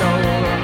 stole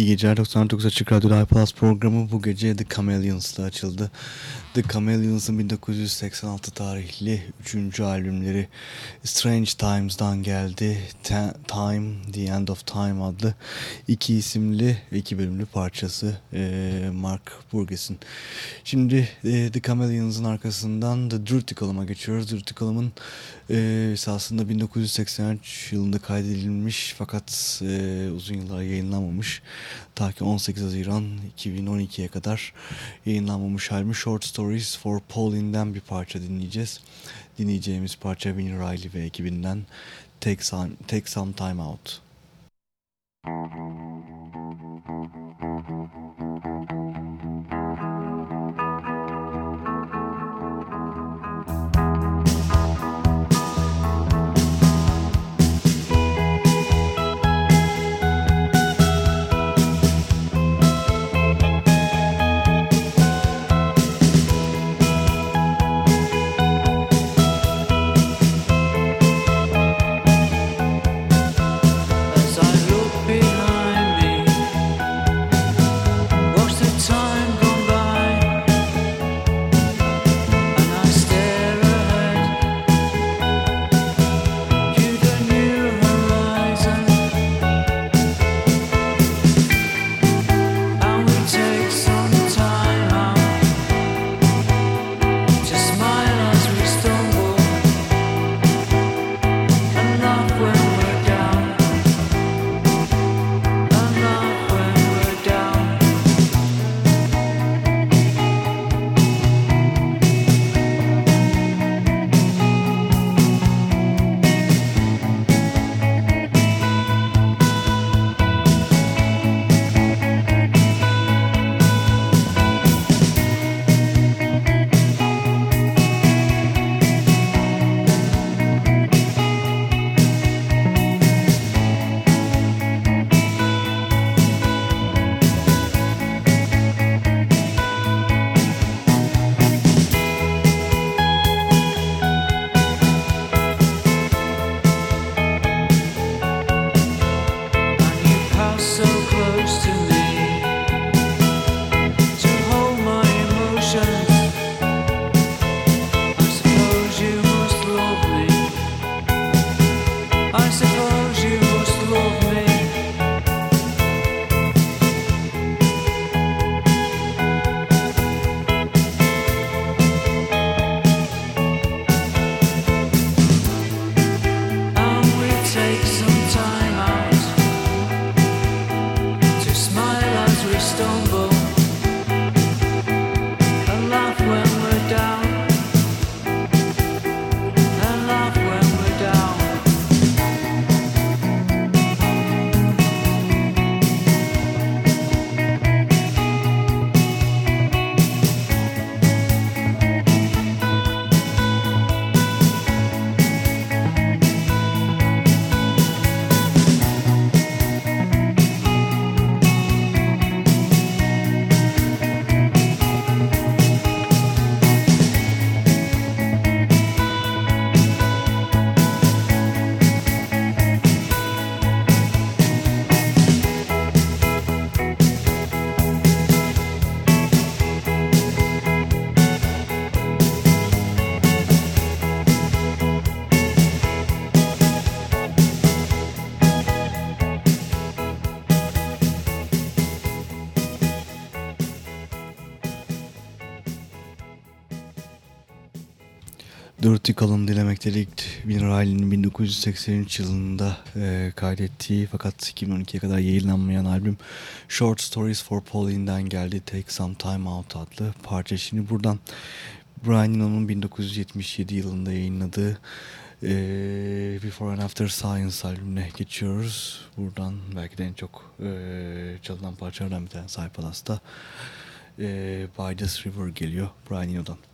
İyi geceler 99 Açık Radyo Plus programı bu gece The Chameleons'la açıldı. The Chameleons'ın 1986 tarihli 3. albümleri Strange Times'dan geldi. Time, The End of Time adlı iki isimli iki bölümlü parçası e, Mark Burgess'in. Şimdi e, The Chameleons'ın arkasından The Dirty Column'a geçiyoruz. Dirty Column'ın e, esasında 1983 yılında kaydedilmiş fakat e, uzun yıllar yayınlanmamış. Ta ki 18 Haziran 2012'ye kadar yayınlanmamış albüm Short Stories for Pauline'den bir parça dinleyeceğiz. Dinleyeceğimiz parça Winnie Riley ve ekibinden Take Some, Take Some Time Out. Dirty Column dilemek dedik. Winner Riley'nin 1983 yılında e, kaydettiği fakat 2012'ye kadar yayınlanmayan albüm Short Stories for Pauline'den geldi. Take Some Time Out adlı parça. Şimdi buradan Brian Eno'nun 1977 yılında yayınladığı e, Before and After Science albümüne geçiyoruz. Buradan belki de en çok e, çalınan parçalardan bir tanesi Hypalas'ta e, By This River geliyor Brian Eno'dan.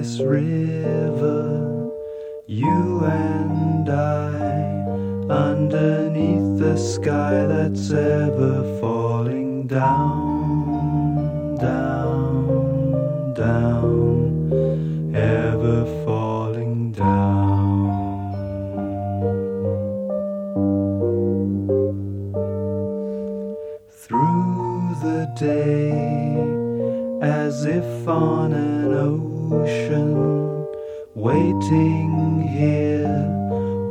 This river, you and I, underneath the sky that's ever as if on an ocean, waiting here,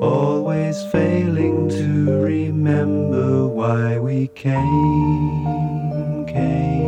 always failing to remember why we came, came,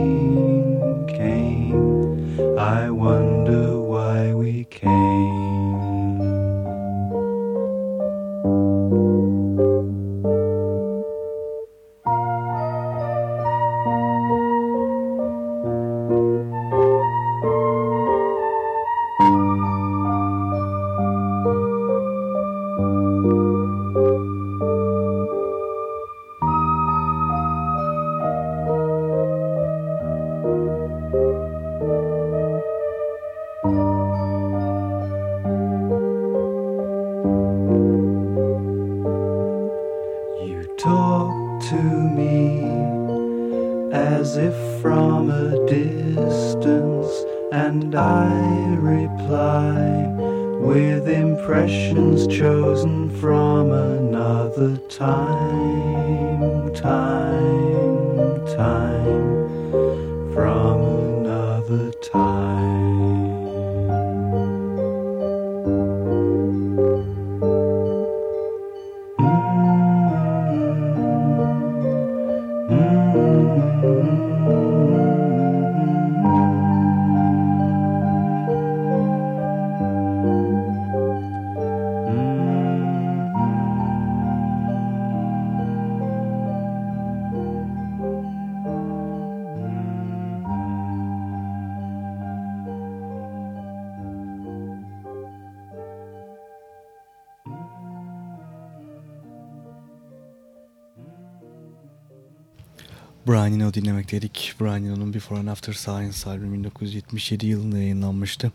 dinlemekteydik. Brian Eno'nun Before and After Science albümü 1977 yılında yayınlanmıştı.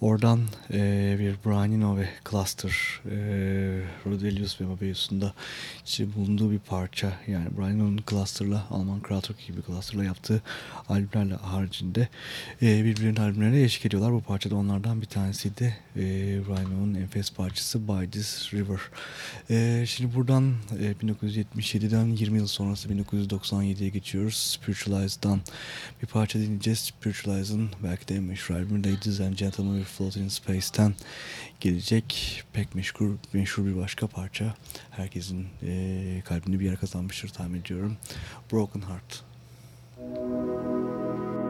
Oradan e, bir Brian Eno ve Cluster e, Rodelius ve Mobius'un da içi bulunduğu bir parça. Yani Brian Eno'nun Cluster'la Alman Krautrock gibi Cluster'la yaptığı albümlerle haricinde e, birbirinin albümlerine eşlik ediyorlar. Bu parça da onlardan bir tanesiydi. E, Brian Eno'nun enfes parçası By This River. E, şimdi buradan e, 1977'den 20 yıl sonrası 1997'ye geçiyoruz. Spiritualized'dan bir parça dinleyeceğiz. Spiritualized'ın belki de en meşhur albümü Ladies and Gentlemen We Float in Space'ten gelecek pek meşhur, meşhur bir başka parça. Herkesin e, kalbini bir yere kazanmıştır tahmin ediyorum. Broken Heart. Thank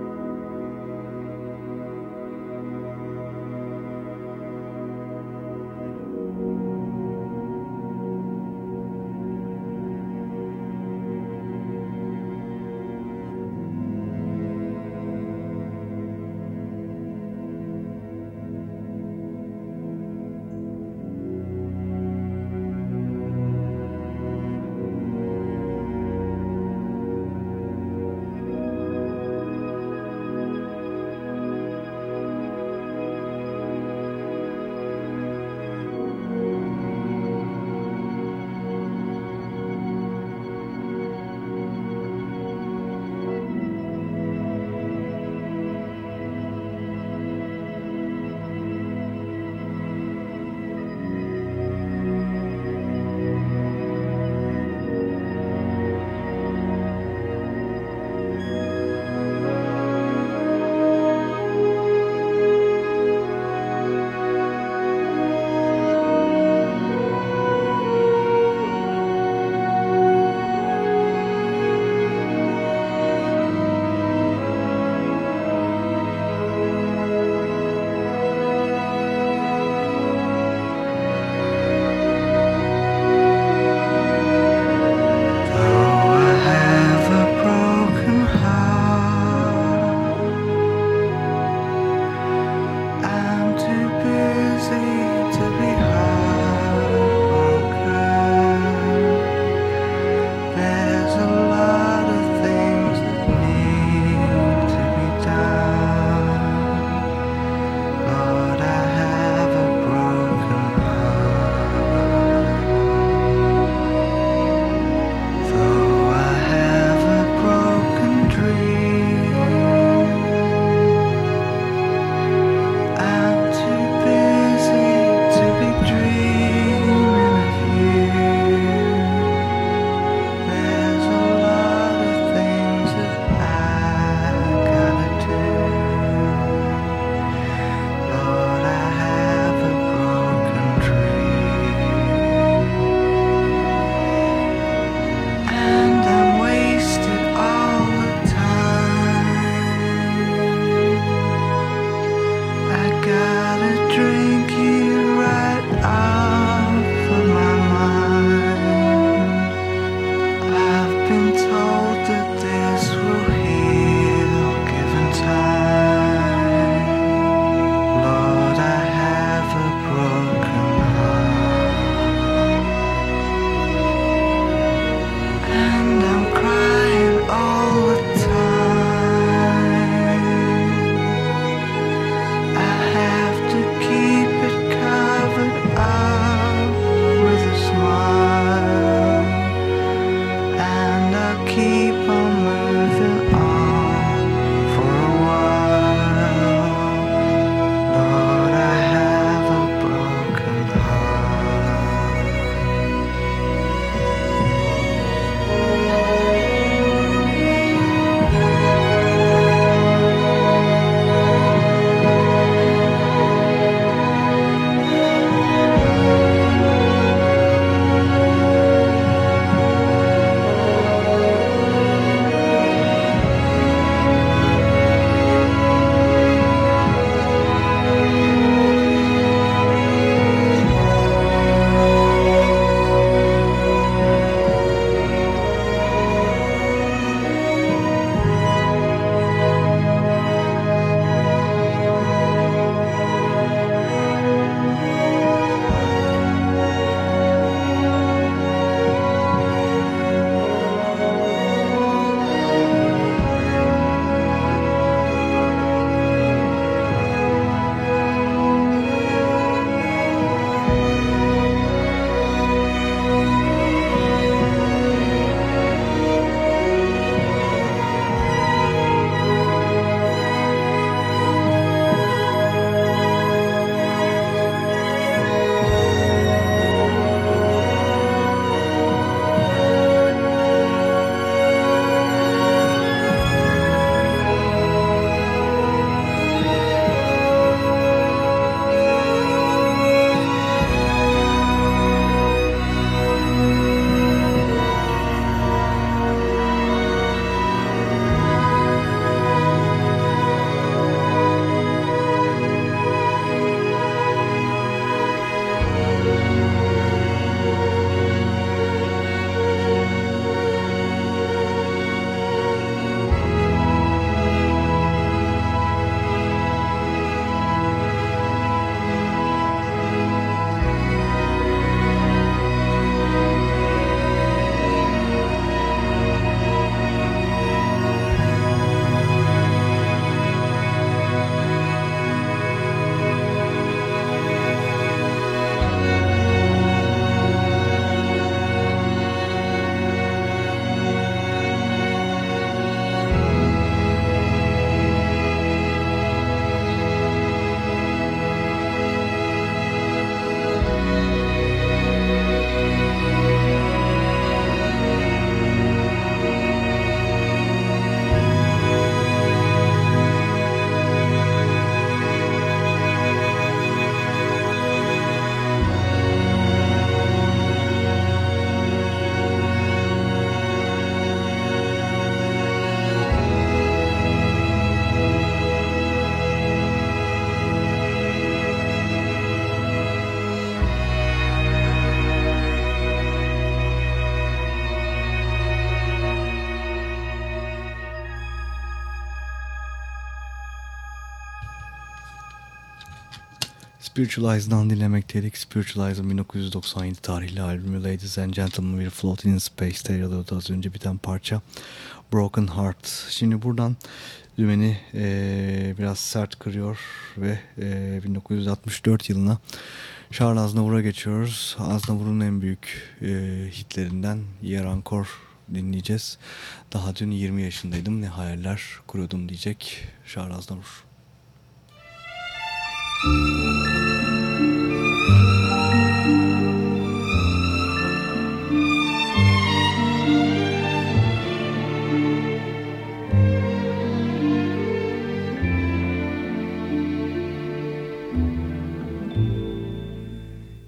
Spiritualize'dan dinlemekteydik. Spiritualize'ın 1997 tarihli albümü Ladies and Gentlemen bir Floating in Space'te yer az önce biten parça Broken Heart. Şimdi buradan dümeni e, biraz sert kırıyor ve e, 1964 yılına Charles Aznavour'a geçiyoruz. Aznavour'un en büyük e, hitlerinden Yer Encore dinleyeceğiz. Daha dün 20 yaşındaydım ne hayaller kuruyordum diyecek Charles Aznavour. Müzik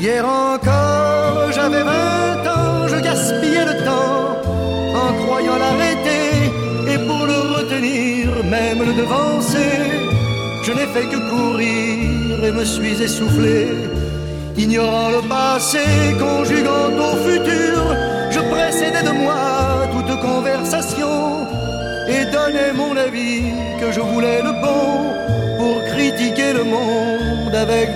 Hier encore, j'avais vingt ans, je gaspillais le temps en croyant l'arrêter et pour le retenir, même le devancer. Je n'ai fait que courir et me suis essoufflé, ignorant le passé, conjuguant au futur. Je précédais de moi toute conversation et donnais mon avis que je voulais le bon pour critiquer le monde avec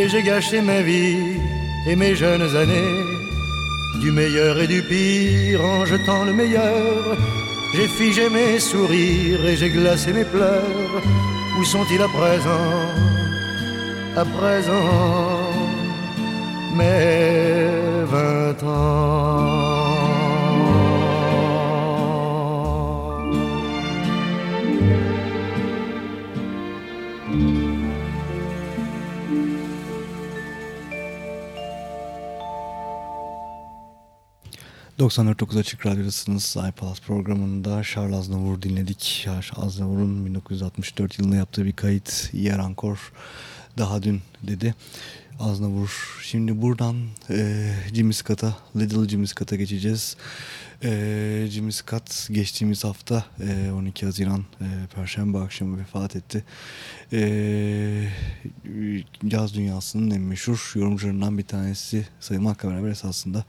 Et j'ai gâché ma vie et mes jeunes années. Du meilleur et du pire en jetant le meilleur. J'ai figé mes sourires et j'ai glacé mes pleurs. Où sont-ils à présent? À présent, mes vingt ans. ...94 Açık Radyo'dasınız. iPlus programında Charles Aznavour dinledik. Aznavour'un 1964 yılında yaptığı bir kayıt Yer Ankor daha dün dedi. Aznavour. Şimdi buradan e, Jimmy Scott'a, Little Jimmy Scott'a geçeceğiz. E, Jimmy Scott geçtiğimiz hafta e, 12 Haziran e, Perşembe akşamı vefat etti. E, caz dünyasının en meşhur yorumcularından bir tanesi sayılmakla beraber esasında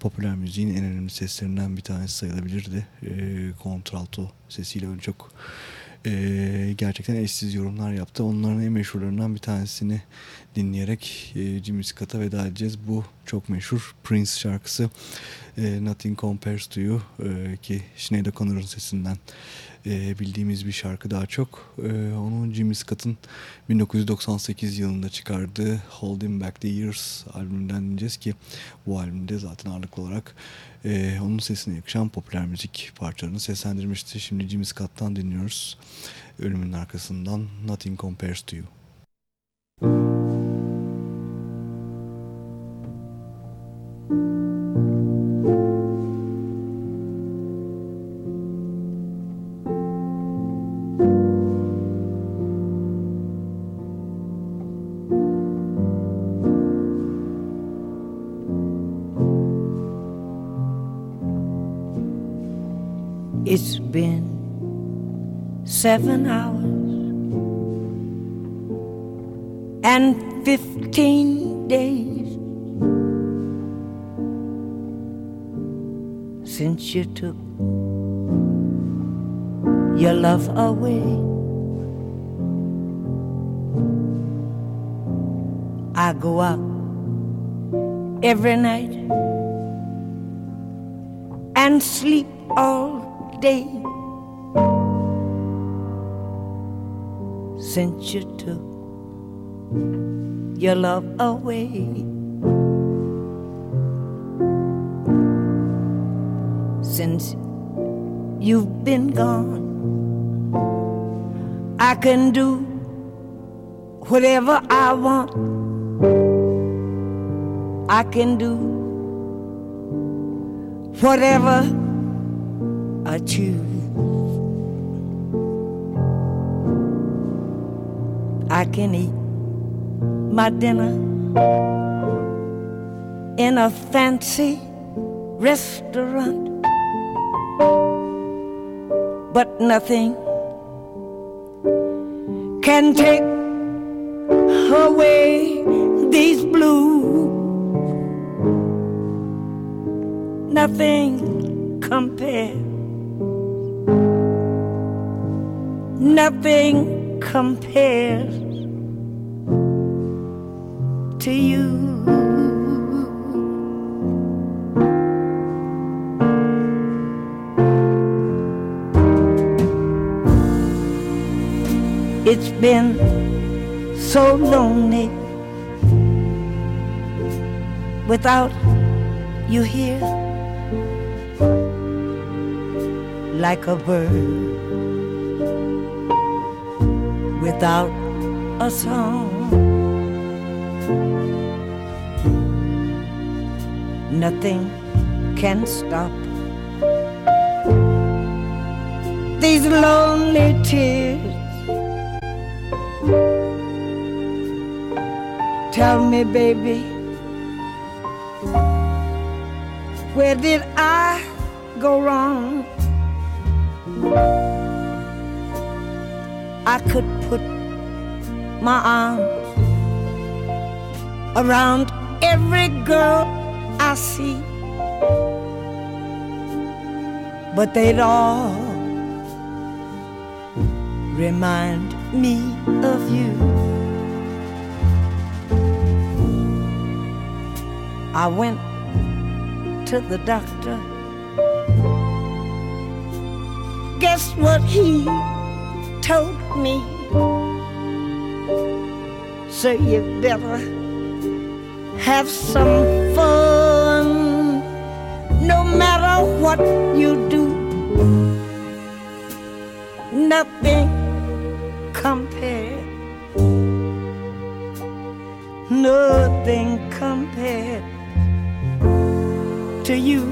popüler müziğin en önemli seslerinden bir tanesi sayılabilirdi. E, kontralto sesiyle öyle çok e, gerçekten eşsiz yorumlar yaptı. Onların en meşhurlarından bir tanesini dinleyerek e, Jimmy Scott'a veda edeceğiz. Bu çok meşhur Prince şarkısı e, Nothing Compares to You e, ki Sinead O'Connor'ın sesinden e, bildiğimiz bir şarkı daha çok. E, onun Jimmy Scott'ın 1998 yılında çıkardığı Holding Back the Years albümünden dinleyeceğiz ki bu albümde zaten ağırlıklı olarak onun sesine yakışan popüler müzik parçalarını seslendirmişti. Şimdi Jimmy Scott'tan dinliyoruz. Ölümün arkasından Nothing Compares to You. It's been seven hours and fifteen days since you took your love away. I go out every night and sleep all day since you took your love away. Since you've been gone, I can do whatever I want. I can do whatever I choose. I can eat my dinner in a fancy restaurant, but nothing can take away these blues. Nothing compares. Nothing compares to you. It's been so lonely without you here like a bird without a song. Nothing can stop these lonely tears. Tell me, baby, where did I go wrong? I could put my arms around every girl I see, but they'd all remind me of you. I went to the doctor. Guess what he told me? So you better have some fun no matter what you do. Nothing compared, nothing compared to you.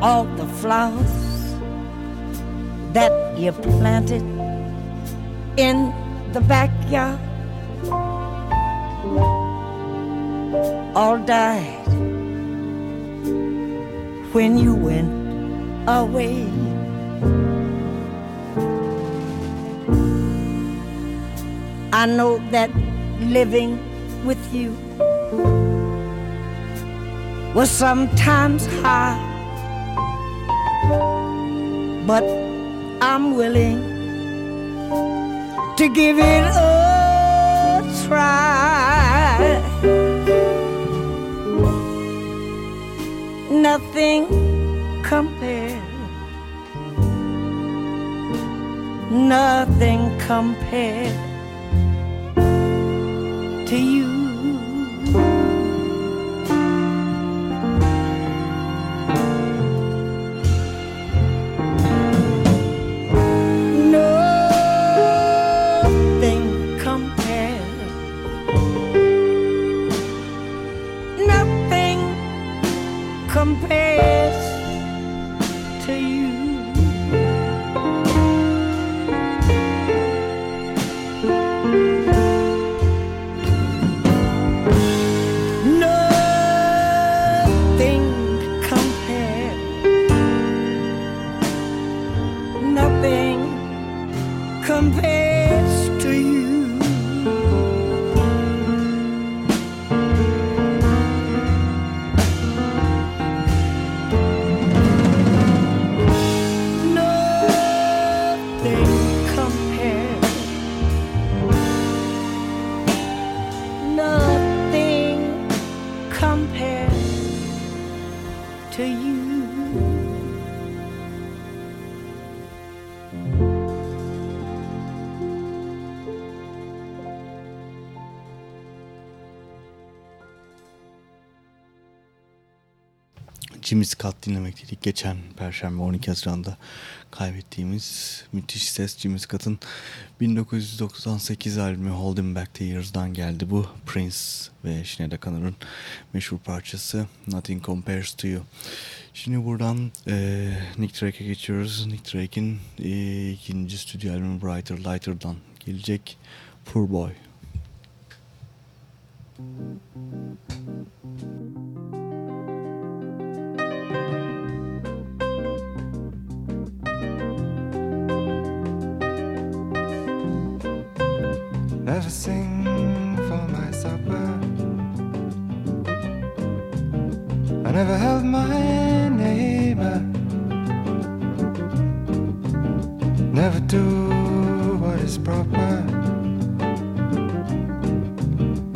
All the flowers that you planted in the backyard all died when you went away. I know that living with you was sometimes hard, but I'm willing to give it a try. Nothing compared, nothing compared to you. Jimmy Scott dinlemekteydik. Geçen Perşembe 12 Haziran'da kaybettiğimiz müthiş ses Jimmy Scott'ın 1998 albümü Holding Back the Years'dan geldi bu. Prince ve Sinead O'Connor'ın meşhur parçası Nothing Compares to You. Şimdi buradan e, Nick Drake'e geçiyoruz. Nick Drake'in e, ikinci stüdyo albümü Brighter Lighter'dan gelecek Poor Boy. to sing for my supper. I never held my neighbor, never do what is proper.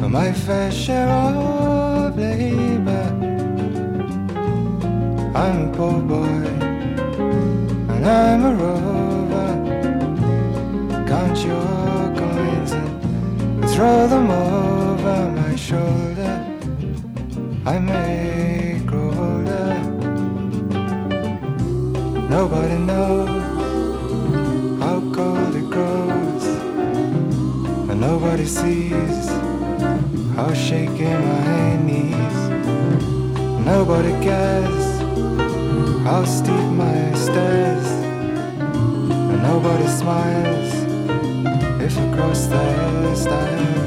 My fair share of labor. I'm a poor boy, and I'm a rover. Can't you? throw them over my shoulder. I may grow older. Nobody knows how cold it grows, and nobody sees how shaking my knees. Nobody cares how steep my stairs, and nobody smiles. If you cross the stairs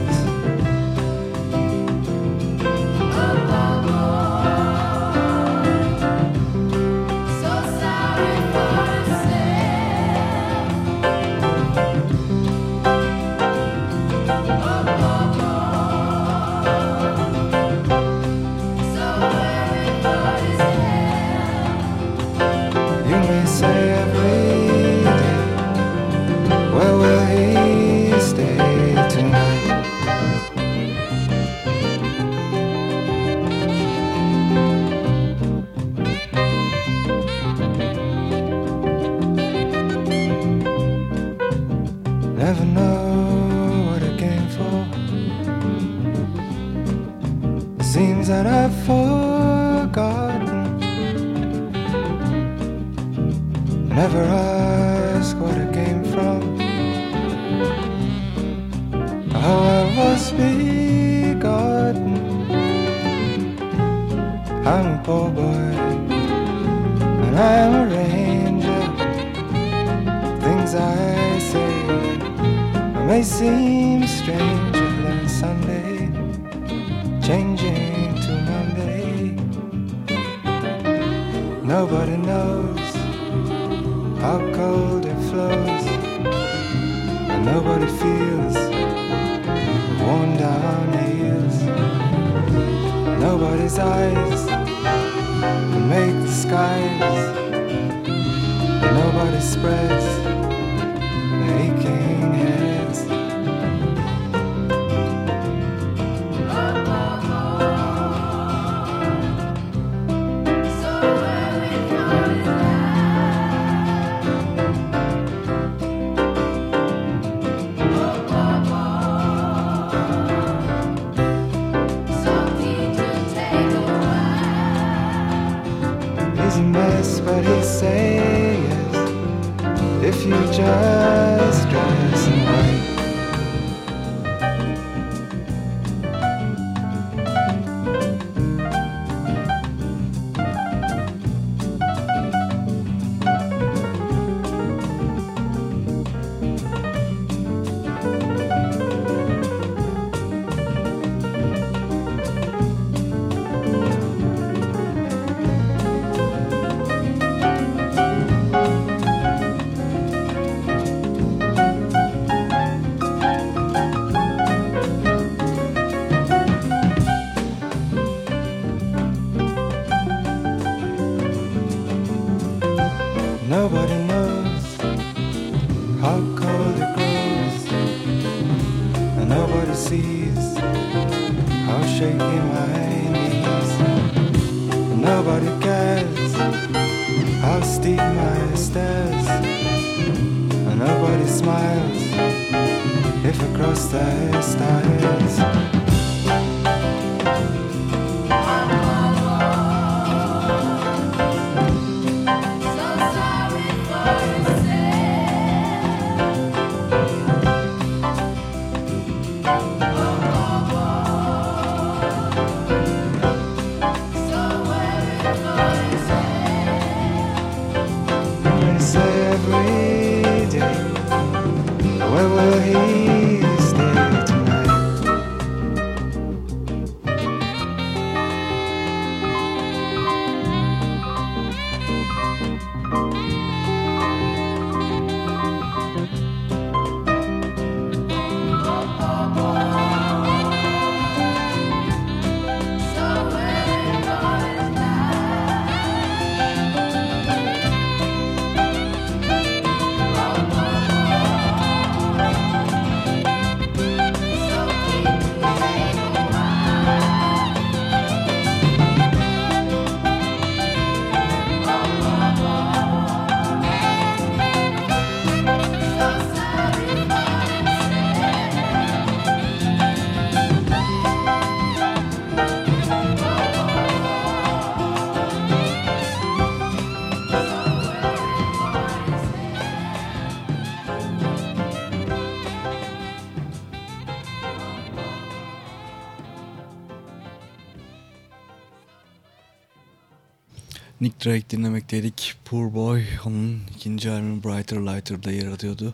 Drake dinlemekteydik. Poor Boy onun ikinci albümü Brighter Lighter'da yer alıyordu.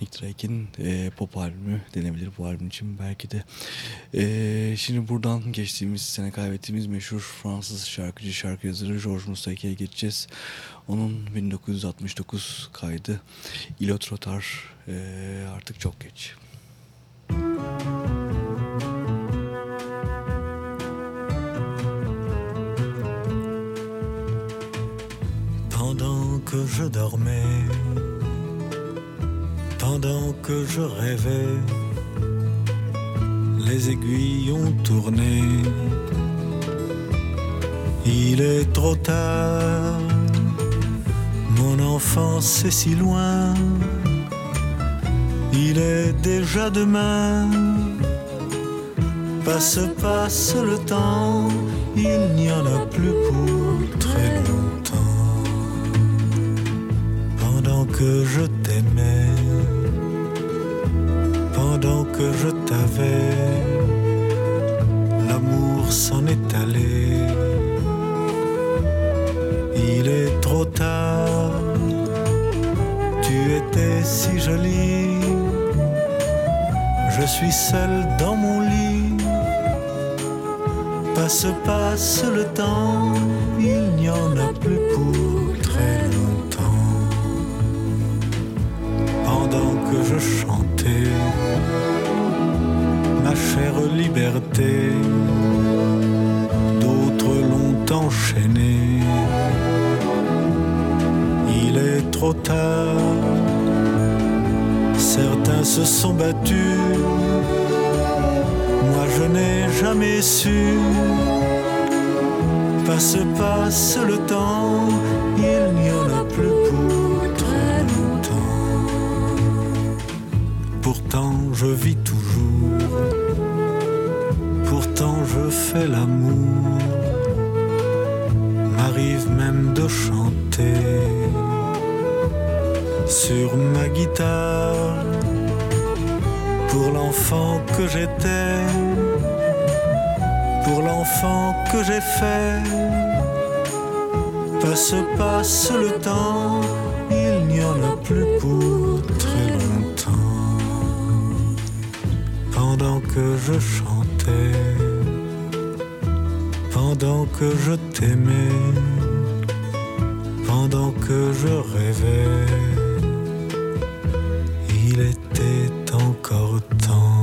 Nick Drake'in e, pop albümü denebilir bu albüm için belki de. E, şimdi buradan geçtiğimiz sene kaybettiğimiz meşhur Fransız şarkıcı şarkı yazarı Georges Moussaki'ye geçeceğiz. Onun 1969 kaydı Ilotrotar e, artık çok geç. Müzik que je dormais, pendant que je rêvais, les aiguilles ont tourné. Il est trop tard, mon enfance est si loin, il est déjà demain. Passe, passe le temps, il n'y en a plus pour très longtemps que je t'aimais, pendant que je t'avais, l'amour s'en est allé. Il est trop tard, tu étais si jolie, je suis seul dans mon lit. Passe, passe le temps, il n'y en a plus que je chantais ma chère liberté. D'autres l'ont enchaîné. Il est trop tard. Certains se sont battus. Moi je n'ai jamais su. Passe, passe le temps, je vis toujours, pourtant je fais l'amour, m'arrive même de chanter. Sur ma guitare. Pour l'enfant que j'étais, pour l'enfant que j'ai fait. Passe, passe le temps, il n'y en a plus pour que je chantais, pendant que je t'aimais, pendant que je rêvais, il était encore temps.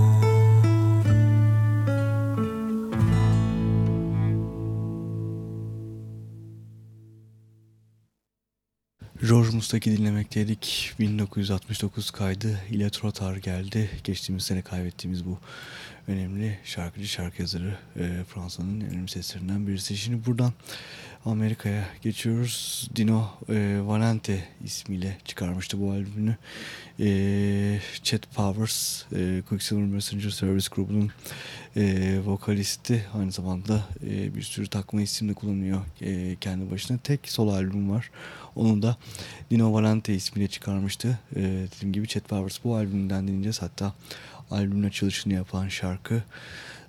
George Mustaki dinlemekteydik. 1969 kaydı ile Trotar geldi. Geçtiğimiz sene kaybettiğimiz bu önemli şarkıcı, şarkı yazarı e, Fransa'nın önemli seslerinden birisi. Şimdi buradan Amerika'ya geçiyoruz. Dino e, Valente ismiyle çıkarmıştı bu albümünü. E, Chet Powers, e, Quicksilver Messenger Service grubunun e, vokalisti. Aynı zamanda e, bir sürü takma isim de kullanıyor e, kendi başına. Tek solo albüm var. Onun da Dino Valente ismiyle çıkarmıştı. E, dediğim gibi Chet Powers bu albümden dinleyeceğiz. Hatta albümün açılışını yapan şarkı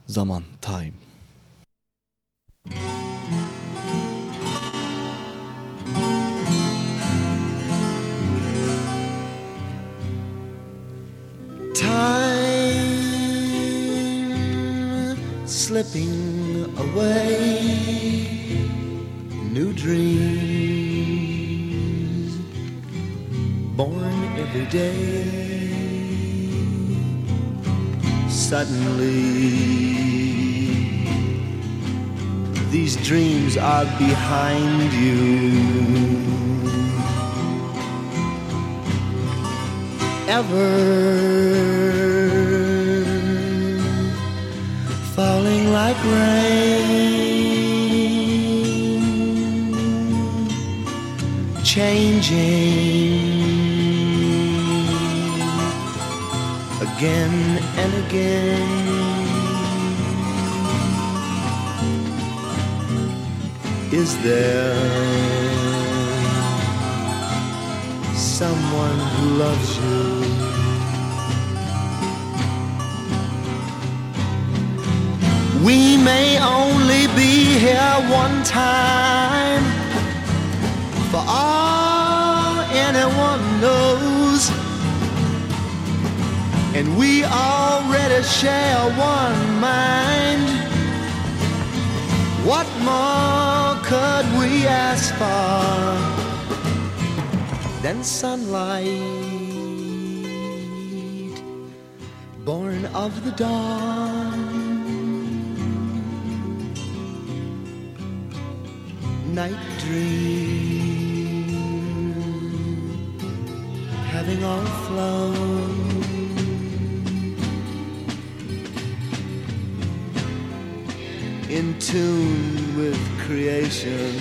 Zaman Time. Time slipping away, new dreams born every day. Suddenly these dreams are behind you. Ever falling like rain, changing again and again. Is there someone who loves you? We may only be here one time, For all anyone knows, and we already share one mind. What more could we ask for than sunlight? born of the dawn. Night dream, having all flown. Tune with creation.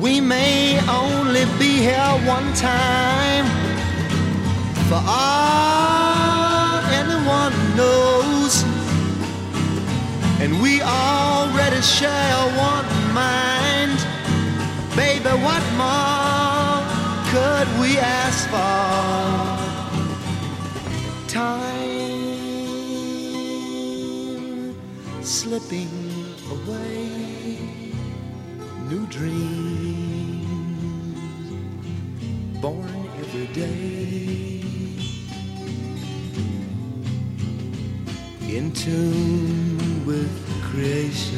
We may only be here one time. For all anyone knows. And we already share one mind. Baby, what more could we ask for? Slipping away. New dreams born every day. In tune with creation.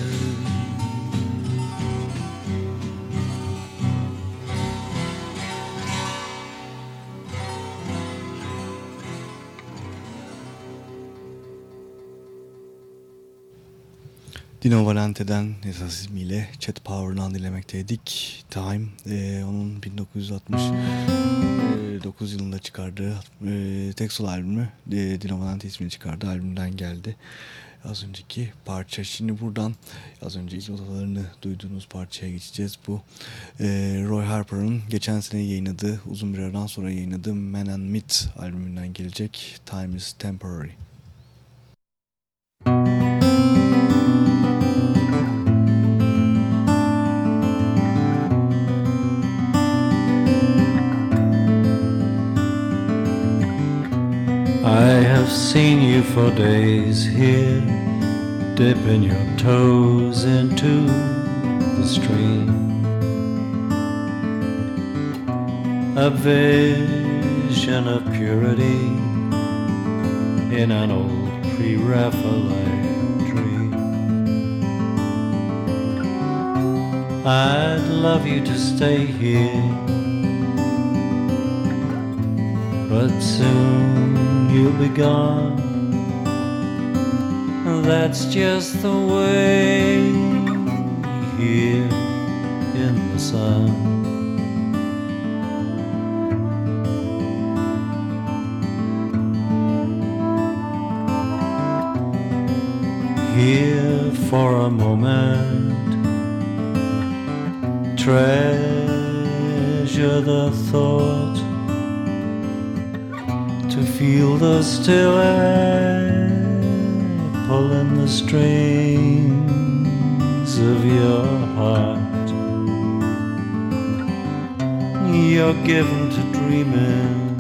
Dino Valente'den ismiyle Chet Power'dan dinlemekteydik. Time, e, onun 1969 e, yılında çıkardığı e, tek sol albümü e, Dino Valente ismini çıkardı. Albümden geldi. Az önceki parça. Şimdi buradan az önce notalarını duyduğunuz parçaya geçeceğiz. Bu e, Roy Harper'ın geçen sene yayınladığı, uzun bir aradan sonra yayınladığı Man and Myth albümünden gelecek Time is Temporary. I have seen you for days here, dipping your toes into the stream. A vision of purity in an old pre Raphaelite dream. I'd love you to stay here, but soon you'll be gone. That's just the way here in the sun. Here for a moment, treasure the thought feel the still air pulling the strings of your heart. You're given to dreaming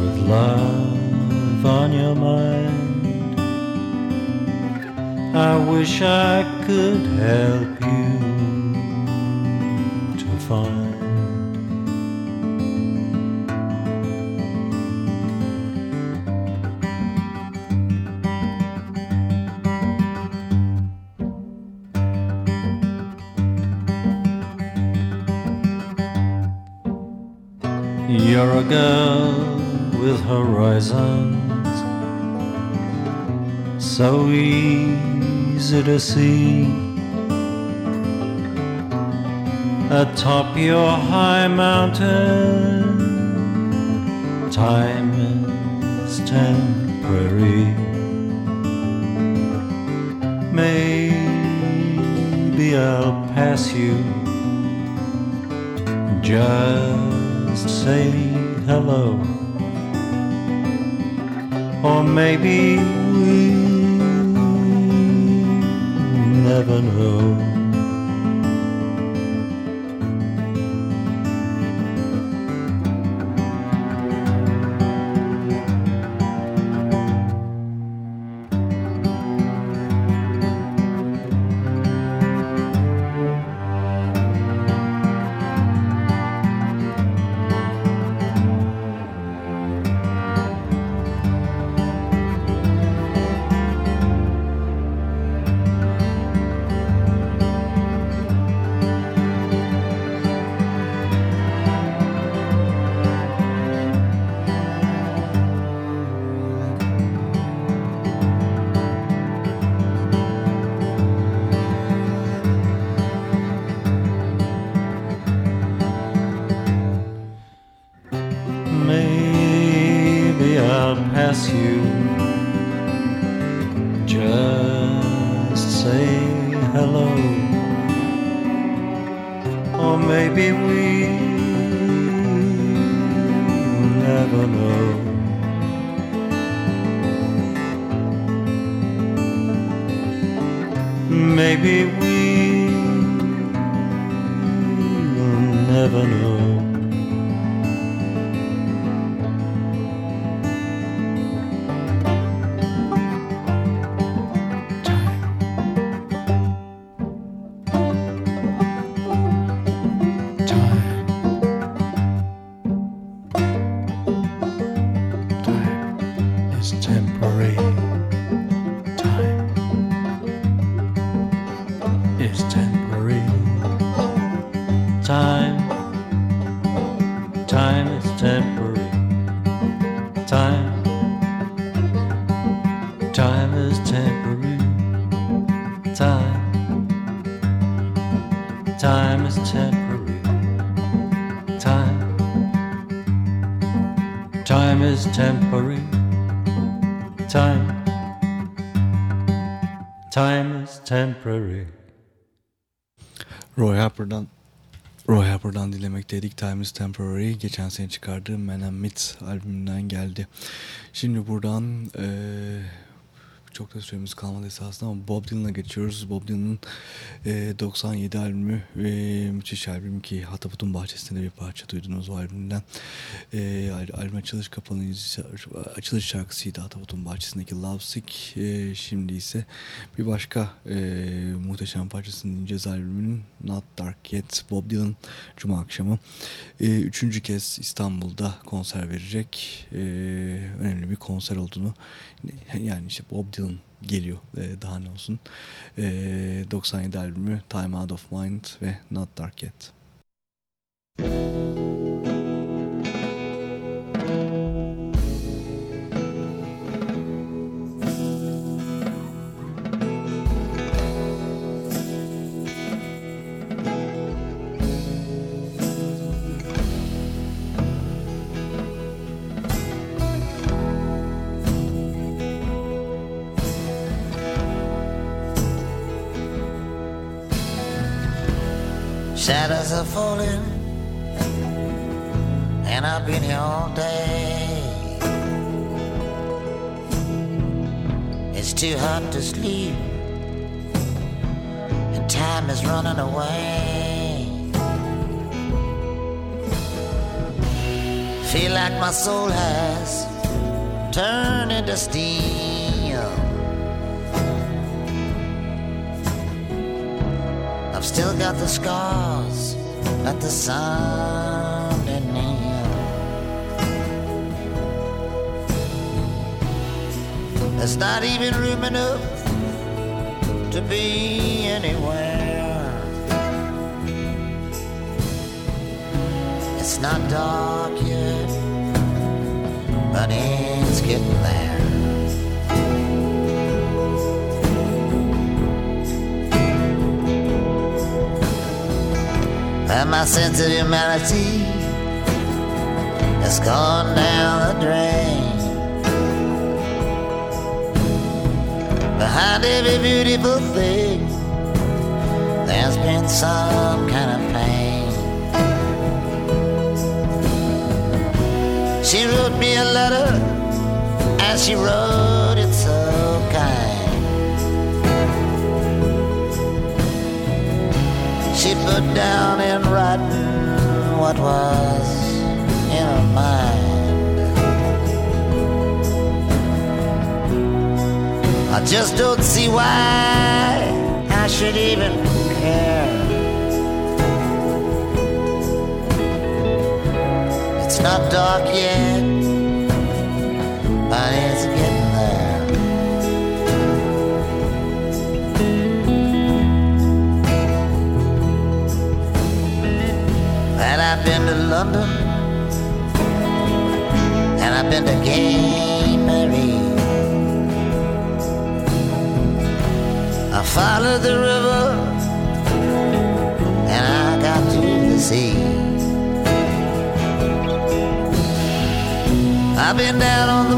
with love on your mind. I wish I could help so easy to see. Atop your high mountain, time is temporary. Maybe I'll pass you just say hello. Or maybe we'll never know. Temporary. Time, time is temporary. Roy Harper'dan Roy Harper'dan dinlemekteydik. Time is Temporary. Geçen sene çıkardığı Man and Myth albümünden geldi. Şimdi buradan eee, çok da süremiz kalmadı esasında ama Bob Dylan'a geçiyoruz. Bob Dylan'ın eee, 97 albümü ve müthiş albüm ki Hataput'un bahçesinde bir parça duydunuz o albümden. Al- albüm açılış kapanıcı açılış şarkısıydı Hataput'un bahçesindeki Love Sick. Eee, şimdi ise bir başka eee, muhteşem parçasını dinleyeceğiz albümünün Not Dark Yet. Bob Dylan Cuma akşamı eee, üçüncü kez İstanbul'da konser verecek. Eee, önemli bir konser olduğunu yani işte Bob Dylan geliyor eee, daha ne olsun. Eee, 97 albümü Time Out of Mind ve Not Dark Yet. Shadows are falling, and I've been here all day. It's too hot to sleep, and time is running away. Feel like my soul has turned into steam. I've still got the scars that the sun didn't heal. There's not even room enough to be anywhere. It's not dark yet, but it's getting there. And my sense of humanity has gone down the drain. Behind every beautiful thing, there's been some kind of pain. She wrote me a letter, and she wrote it so kind. She put down in writing what was in her mind. I just don't see why I should even care. It's not dark yet, but I've been to London, and I've been to Gay I followed the river, and I got to the sea. I've been down on the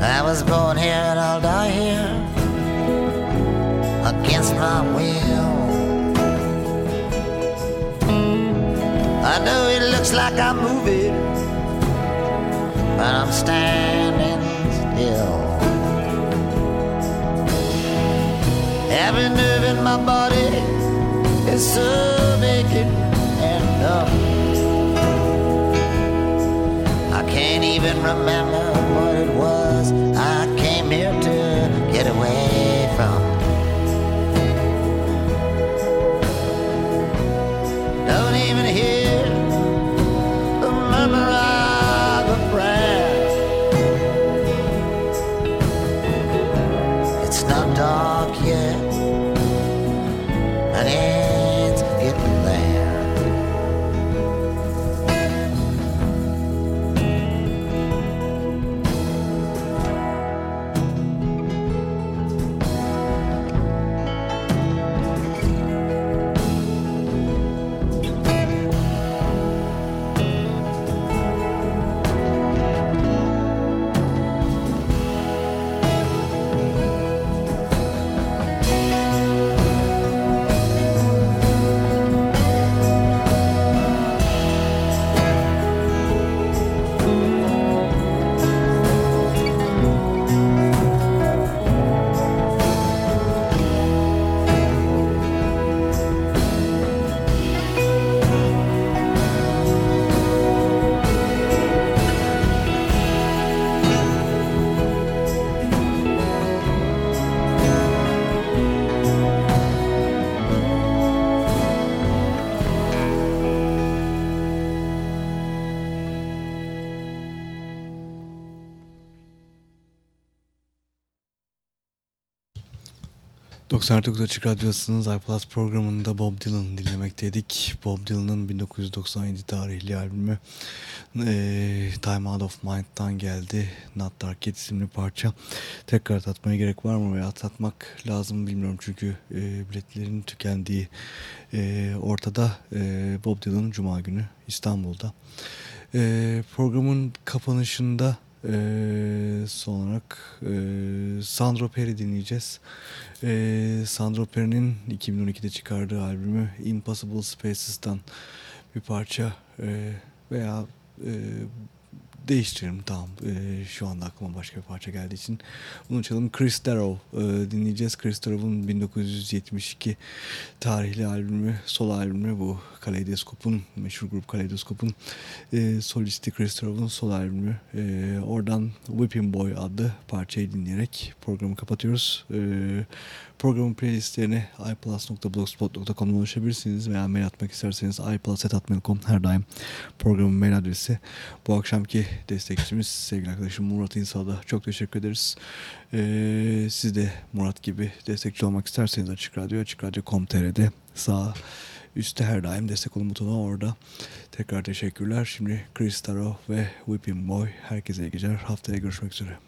I was born here and I'll die here against my will. I know it looks like I'm moving, but I'm standing still. Every nerve in my body is so naked and. I can't even remember away ...99 Açık Radyosu'nun iPlus programında Bob Dylan dinlemekteydik. Bob Dylan'ın 1997 tarihli albümü e, Time Out of Mind'dan geldi. Not Dark Yet isimli parça. Tekrar tatmaya gerek var mı veya tatmak lazım bilmiyorum çünkü e, biletlerin tükendiği e, ortada e, Bob Dylan Cuma günü İstanbul'da. E, programın kapanışında ee, son olarak e, Sandro Perry dinleyeceğiz. Ee, Sandro Perry'nin 2012'de çıkardığı albümü Impossible Spaces'tan bir parça e, veya e, değiştirelim. Tamam e, şu anda aklıma başka bir parça geldiği için. Bunu çalalım. Chris Darrow e, dinleyeceğiz. Chris Darrow'un 1972 tarihli albümü solo albümü bu. Kaleidoskop'un meşhur grup Kaleidoskop'un e, solisti Chris Darrow'un solo albümü. E, oradan Whipping Boy adlı parçayı dinleyerek programı kapatıyoruz. E, programın playlistlerine iplus.blogspot.com'dan ulaşabilirsiniz veya mail atmak isterseniz iplus.atmail.com her daim programın mail adresi bu akşamki destekçimiz sevgili arkadaşım Murat İnsal'da çok teşekkür ederiz. Ee, siz de Murat gibi destekçi olmak isterseniz Açık Radyo, Açık Radyo.com.tr'de sağ üstte her daim destek olun butonu orada. Tekrar teşekkürler. Şimdi Chris Taro ve Whipping Boy herkese iyi geceler. Haftaya görüşmek üzere.